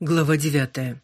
Глава девятая.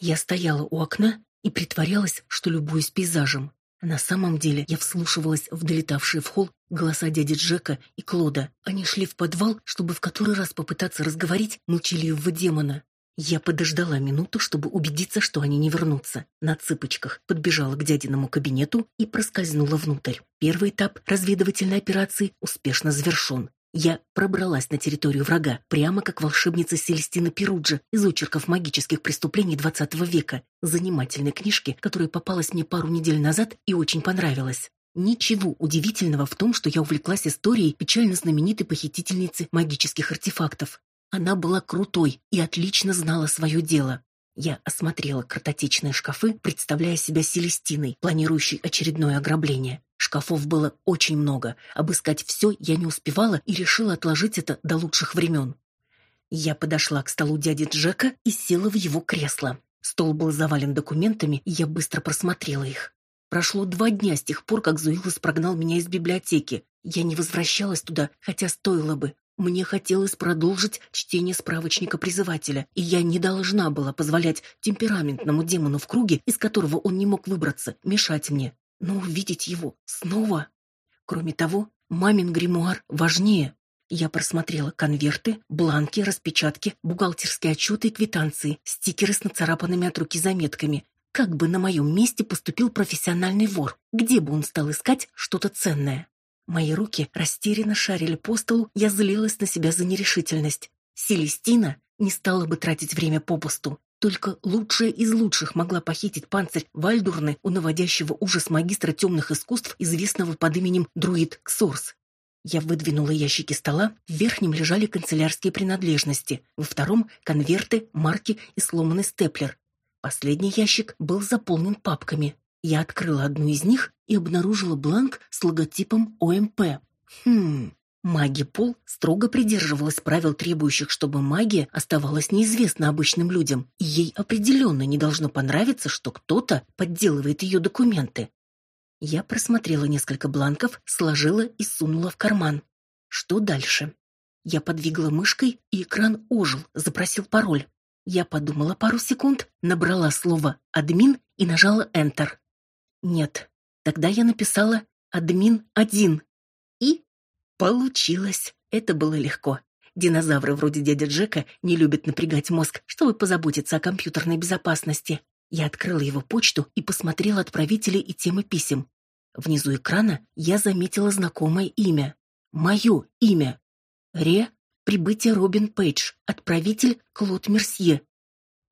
Я стояла у окна и притворялась, что любуюсь пейзажем. На самом деле я вслушивалась в долетавшие в холл голоса дяди Джека и Клода. Они шли в подвал, чтобы в который раз попытаться разговорить молчаливого демона. Я подождала минуту, чтобы убедиться, что они не вернутся. На цыпочках подбежала к дядиному кабинету и проскользнула внутрь. Первый этап разведывательной операции успешно завершен. Я пробралась на территорию врага, прямо как волшебница Селестина Перуджа из очерков магических преступлений XX века, занимательной книжки, которая попалась мне пару недель назад и очень понравилась. Ничего удивительного в том, что я увлеклась историей печально знаменитой похитительницы магических артефактов. Она была крутой и отлично знала свое дело. Я осмотрела картотечные шкафы, представляя себя Селестиной, планирующей очередное ограбление. Шкафов было очень много. Обыскать все я не успевала и решила отложить это до лучших времен. Я подошла к столу дяди Джека и села в его кресло. Стол был завален документами, и я быстро просмотрела их. Прошло два дня с тех пор, как Зуилос прогнал меня из библиотеки. Я не возвращалась туда, хотя стоило бы. Мне хотелось продолжить чтение справочника призывателя, и я не должна была позволять темпераментному демону в круге, из которого он не мог выбраться, мешать мне но увидеть его снова... Кроме того, мамин гримуар важнее. Я просмотрела конверты, бланки, распечатки, бухгалтерские отчеты и квитанции, стикеры с нацарапанными от руки заметками. Как бы на моем месте поступил профессиональный вор? Где бы он стал искать что-то ценное? Мои руки растерянно шарили по столу, я злилась на себя за нерешительность. Селестина не стала бы тратить время попусту. Только лучшая из лучших могла похитить панцирь Вальдурны у наводящего ужас магистра темных искусств, известного под именем Друид Ксорс. Я выдвинула ящики стола, в верхнем лежали канцелярские принадлежности, во втором — конверты, марки и сломанный степлер. Последний ящик был заполнен папками. Я открыла одну из них и обнаружила бланк с логотипом ОМП. Хм, Маги Пол строго придерживалась правил, требующих, чтобы магия оставалась неизвестна обычным людям, и ей определенно не должно понравиться, что кто-то подделывает ее документы. Я просмотрела несколько бланков, сложила и сунула в карман. Что дальше? Я подвигла мышкой, и экран ожил, запросил пароль. Я подумала пару секунд, набрала слово «админ» и нажала Enter. Нет, тогда я написала «админ 1» и Получилось. Это было легко. Динозавры вроде дяди Джека не любят напрягать мозг, чтобы позаботиться о компьютерной безопасности. Я открыла его почту и посмотрела отправители и темы писем. Внизу экрана я заметила знакомое имя. Мое имя. Ре, прибытие Робин Пейдж, отправитель Клод Мерсье.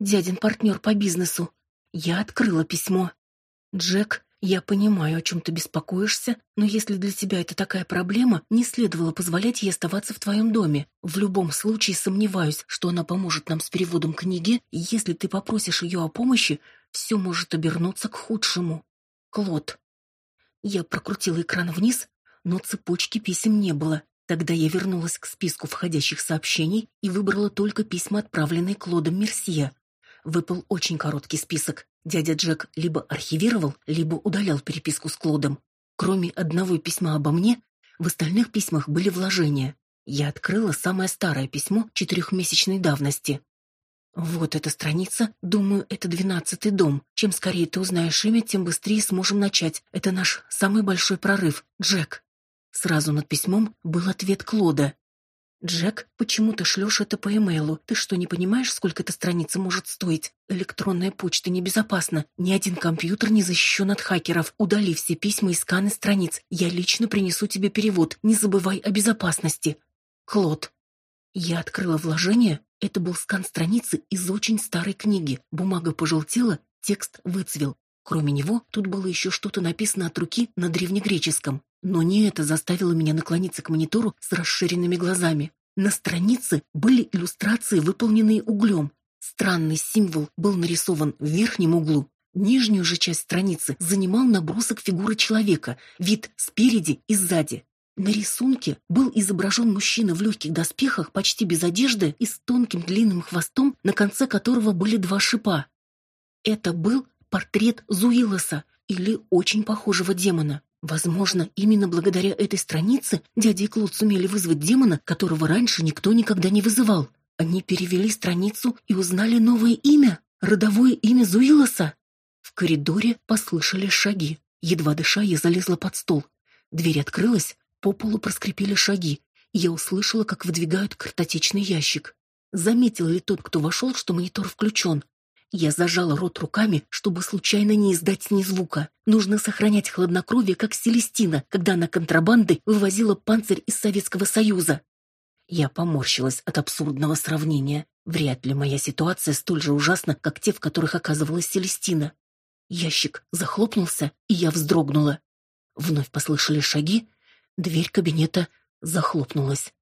Дядин партнер по бизнесу. Я открыла письмо. Джек «Я понимаю, о чем ты беспокоишься, но если для тебя это такая проблема, не следовало позволять ей оставаться в твоем доме. В любом случае сомневаюсь, что она поможет нам с переводом книги, и если ты попросишь ее о помощи, все может обернуться к худшему. Клод». Я прокрутила экран вниз, но цепочки писем не было. Тогда я вернулась к списку входящих сообщений и выбрала только письма, отправленные Клодом Мерсье. Выпал очень короткий список. Дядя Джек либо архивировал, либо удалял переписку с Клодом. Кроме одного письма обо мне, в остальных письмах были вложения. Я открыла самое старое письмо четырехмесячной давности. Вот эта страница, думаю, это двенадцатый дом. Чем скорее ты узнаешь имя, тем быстрее сможем начать. Это наш самый большой прорыв, Джек. Сразу над письмом был ответ Клода. «Джек, почему ты шлешь это по имейлу? Ты что, не понимаешь, сколько эта страница может стоить? Электронная почта небезопасна. Ни один компьютер не защищен от хакеров. Удали все письма и сканы страниц. Я лично принесу тебе перевод. Не забывай о безопасности. Клод». Я открыла вложение. Это был скан страницы из очень старой книги. Бумага пожелтела, текст выцвел. Кроме него, тут было еще что-то написано от руки на древнегреческом. Но не это заставило меня наклониться к монитору с расширенными глазами. На странице были иллюстрации, выполненные углем. Странный символ был нарисован в верхнем углу. Нижнюю же часть страницы занимал набросок фигуры человека, вид спереди и сзади. На рисунке был изображен мужчина в легких доспехах, почти без одежды и с тонким длинным хвостом, на конце которого были два шипа. Это был портрет Зуилоса или очень похожего демона. Возможно, именно благодаря этой странице дядя и Клод сумели вызвать демона, которого раньше никто никогда не вызывал. Они перевели страницу и узнали новое имя, родовое имя Зуилоса. В коридоре послышались шаги. Едва дыша, я залезла под стол. Дверь открылась, по полу проскрипели шаги, я услышала, как выдвигают картотечный ящик. Заметил ли тот, кто вошел, что монитор включен? Я зажала рот руками, чтобы случайно не издать ни звука. Нужно сохранять хладнокровие, как Селестина, когда она контрабандой вывозила панцирь из Советского Союза. Я поморщилась от абсурдного сравнения. Вряд ли моя ситуация столь же ужасна, как те, в которых оказывалась Селестина. Ящик захлопнулся, и я вздрогнула. Вновь послышали шаги, дверь кабинета захлопнулась.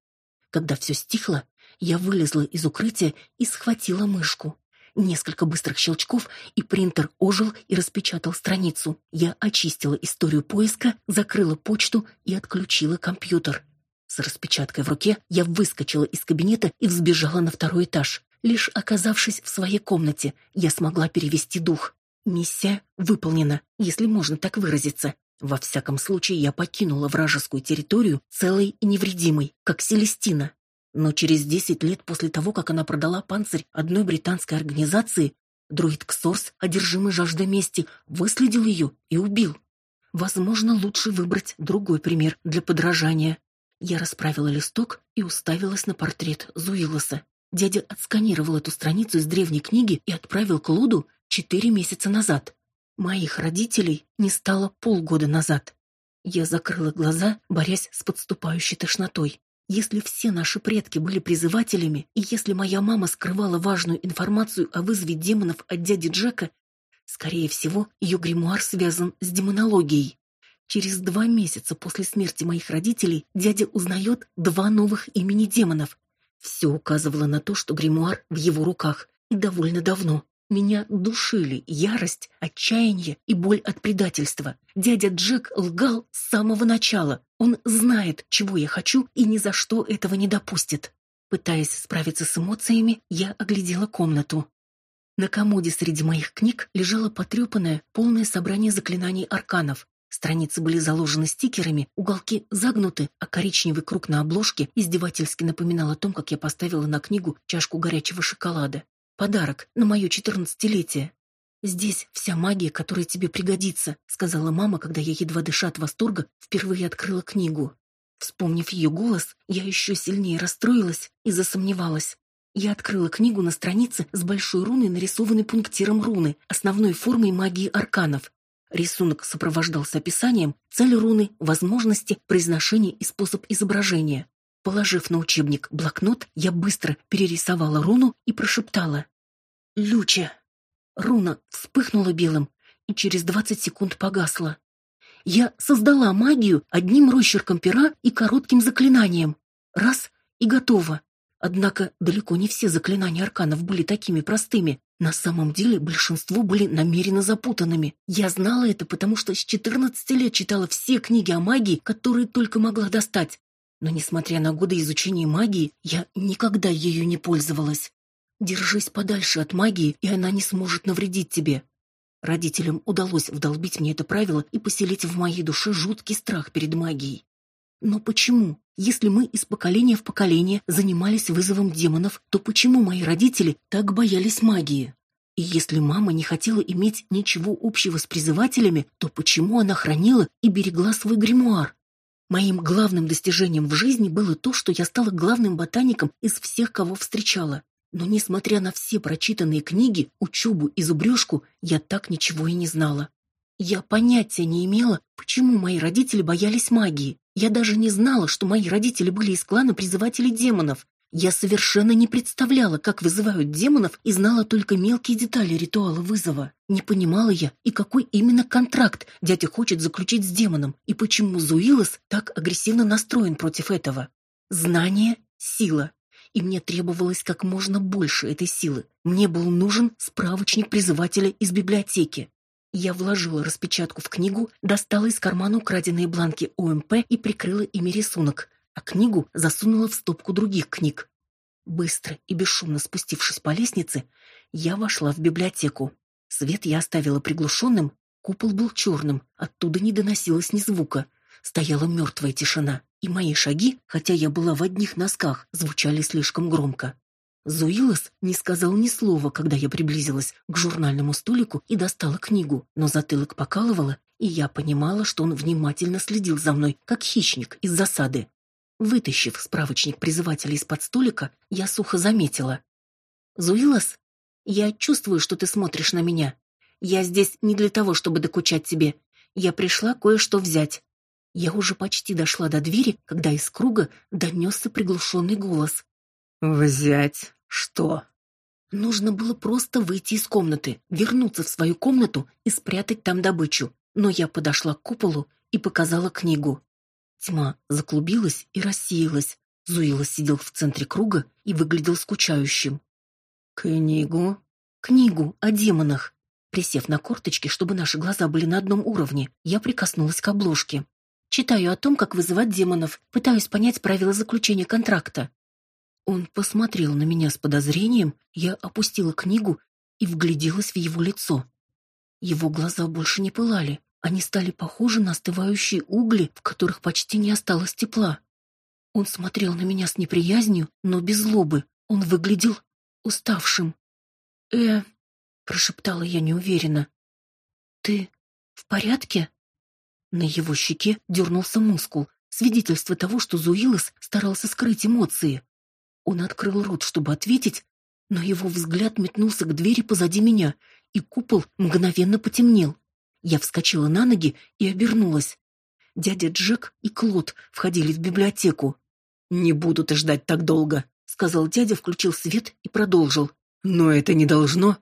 Когда все стихло, я вылезла из укрытия и схватила мышку. Несколько быстрых щелчков, и принтер ожил и распечатал страницу. Я очистила историю поиска, закрыла почту и отключила компьютер. С распечаткой в руке я выскочила из кабинета и взбежала на второй этаж. Лишь оказавшись в своей комнате, я смогла перевести дух. Миссия выполнена, если можно так выразиться. Во всяком случае, я покинула вражескую территорию целой и невредимой, как Селестина. Но через десять лет после того, как она продала панцирь одной британской организации, друид Ксорс, одержимый жаждой мести, выследил ее и убил. Возможно, лучше выбрать другой пример для подражания. Я расправила листок и уставилась на портрет Зуилоса. Дядя отсканировал эту страницу из древней книги и отправил к Луду четыре месяца назад. Моих родителей не стало полгода назад. Я закрыла глаза, борясь с подступающей тошнотой. Если все наши предки были призывателями, и если моя мама скрывала важную информацию о вызове демонов от дяди Джека, скорее всего, ее гримуар связан с демонологией. Через два месяца после смерти моих родителей дядя узнает два новых имени демонов. Все указывало на то, что гримуар в его руках, и довольно давно. Меня душили ярость, отчаяние и боль от предательства. Дядя Джек лгал с самого начала. Он знает, чего я хочу, и ни за что этого не допустит. Пытаясь справиться с эмоциями, я оглядела комнату. На комоде среди моих книг лежало потрепанное, полное собрание заклинаний арканов. Страницы были заложены стикерами, уголки загнуты, а коричневый круг на обложке издевательски напоминал о том, как я поставила на книгу чашку горячего шоколада. Подарок на мое четырнадцатилетие. Здесь вся магия, которая тебе пригодится, сказала мама, когда я едва дыша от восторга впервые открыла книгу. Вспомнив ее голос, я еще сильнее расстроилась и засомневалась. Я открыла книгу на странице с большой руной, нарисованной пунктиром руны, основной формой магии арканов. Рисунок сопровождался описанием, цель руны, возможности, произношение и способ изображения. Положив на учебник блокнот, я быстро перерисовала руну и прошептала. «Люча!» Руна вспыхнула белым и через двадцать секунд погасла. Я создала магию одним росчерком пера и коротким заклинанием. Раз — и готово. Однако далеко не все заклинания арканов были такими простыми. На самом деле большинство были намеренно запутанными. Я знала это, потому что с 14 лет читала все книги о магии, которые только могла достать. Но, несмотря на годы изучения магии, я никогда ею не пользовалась. Держись подальше от магии, и она не сможет навредить тебе. Родителям удалось вдолбить мне это правило и поселить в моей душе жуткий страх перед магией. Но почему? Если мы из поколения в поколение занимались вызовом демонов, то почему мои родители так боялись магии? И если мама не хотела иметь ничего общего с призывателями, то почему она хранила и берегла свой гримуар? Моим главным достижением в жизни было то, что я стала главным ботаником из всех, кого встречала. Но, несмотря на все прочитанные книги, учебу и зубрежку, я так ничего и не знала. Я понятия не имела, почему мои родители боялись магии. Я даже не знала, что мои родители были из клана призывателей демонов. Я совершенно не представляла, как вызывают демонов, и знала только мелкие детали ритуала вызова. Не понимала я, и какой именно контракт дядя хочет заключить с демоном, и почему Зуилос так агрессивно настроен против этого. Знание — сила. И мне требовалось как можно больше этой силы. Мне был нужен справочник призывателя из библиотеки. Я вложила распечатку в книгу, достала из кармана украденные бланки ОМП и прикрыла ими рисунок, а книгу засунула в стопку других книг. Быстро и бесшумно спустившись по лестнице, я вошла в библиотеку. Свет я оставила приглушенным, купол был черным, оттуда не доносилось ни звука. Стояла мертвая тишина, и мои шаги, хотя я была в одних носках, звучали слишком громко. Зуилос не сказал ни слова, когда я приблизилась к журнальному столику и достала книгу, но затылок покалывало, и я понимала, что он внимательно следил за мной, как хищник из засады. Вытащив справочник призывателя из-под столика, я сухо заметила. «Зуилос, я чувствую, что ты смотришь на меня. Я здесь не для того, чтобы докучать тебе. Я пришла кое-что взять». Я уже почти дошла до двери, когда из круга донесся приглушенный голос. «Взять что?» Нужно было просто выйти из комнаты, вернуться в свою комнату и спрятать там добычу. Но я подошла к куполу и показала книгу. Тьма заклубилась и рассеялась. Зуила сидел в центре круга и выглядел скучающим. «Книгу?» «Книгу о демонах». Присев на корточки, чтобы наши глаза были на одном уровне, я прикоснулась к обложке. Читаю о том, как вызывать демонов, пытаюсь понять правила заключения контракта. Он посмотрел на меня с подозрением, я опустила книгу и вгляделась в его лицо. Его глаза больше не пылали, они стали похожи на остывающие угли, в которых почти не осталось тепла. Он смотрел на меня с неприязнью, но без злобы. Он выглядел уставшим. «Э...» — прошептала я неуверенно. «Ты в порядке?» На его щеке дернулся мускул, свидетельство того, что Зуилос старался скрыть эмоции. Он открыл рот, чтобы ответить, но его взгляд метнулся к двери позади меня, и купол мгновенно потемнел. Я вскочила на ноги и обернулась. Дядя Джек и Клод входили в библиотеку. «Не будут ждать так долго», — сказал дядя, включил свет и продолжил. «Но это не должно...»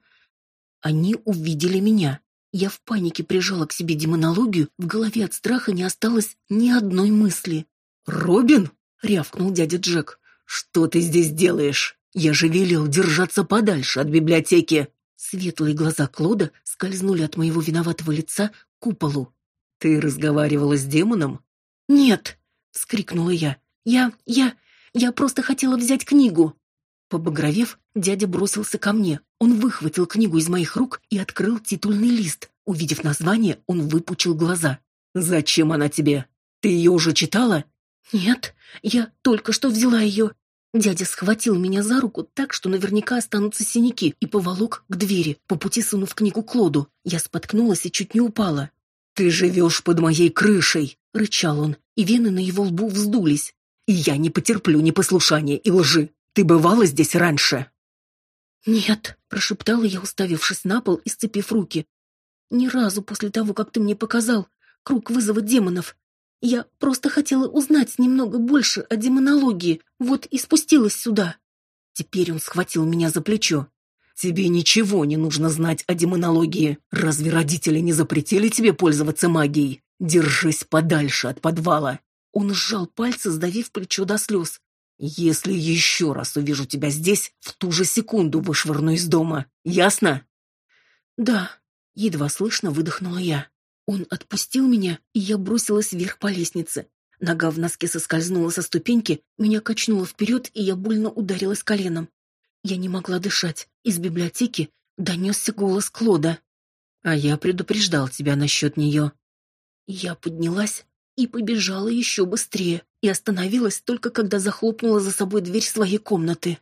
Они увидели меня. Я в панике прижала к себе демонологию, в голове от страха не осталось ни одной мысли. «Робин?» — рявкнул дядя Джек. «Что ты здесь делаешь? Я же велел держаться подальше от библиотеки!» Светлые глаза Клода скользнули от моего виноватого лица к куполу. «Ты разговаривала с демоном?» «Нет!» — вскрикнула я. «Я... я... я просто хотела взять книгу!» Побагровев, дядя бросился ко мне. Он выхватил книгу из моих рук и открыл титульный лист. Увидев название, он выпучил глаза. «Зачем она тебе? Ты ее уже читала?» «Нет, я только что взяла ее. Дядя схватил меня за руку так, что наверняка останутся синяки, и поволок к двери, по пути сунув книгу Клоду. Я споткнулась и чуть не упала. «Ты живешь под моей крышей!» — рычал он, и вены на его лбу вздулись. «И я не потерплю непослушания и лжи. Ты бывала здесь раньше?» «Нет», — прошептала я, уставившись на пол и сцепив руки. «Ни разу после того, как ты мне показал круг вызова демонов. Я просто хотела узнать немного больше о демонологии, вот и спустилась сюда. Теперь он схватил меня за плечо. Тебе ничего не нужно знать о демонологии. Разве родители не запретили тебе пользоваться магией? Держись подальше от подвала. Он сжал пальцы, сдавив плечо до слез. Если еще раз увижу тебя здесь, в ту же секунду вышвырну из дома. Ясно? Да, едва слышно выдохнула я. Он отпустил меня, и я бросилась вверх по лестнице. Нога в носке соскользнула со ступеньки, меня качнуло вперед, и я больно ударилась коленом. Я не могла дышать. Из библиотеки донесся голос Клода. «А я предупреждал тебя насчет нее». Я поднялась и побежала еще быстрее, и остановилась только когда захлопнула за собой дверь своей комнаты.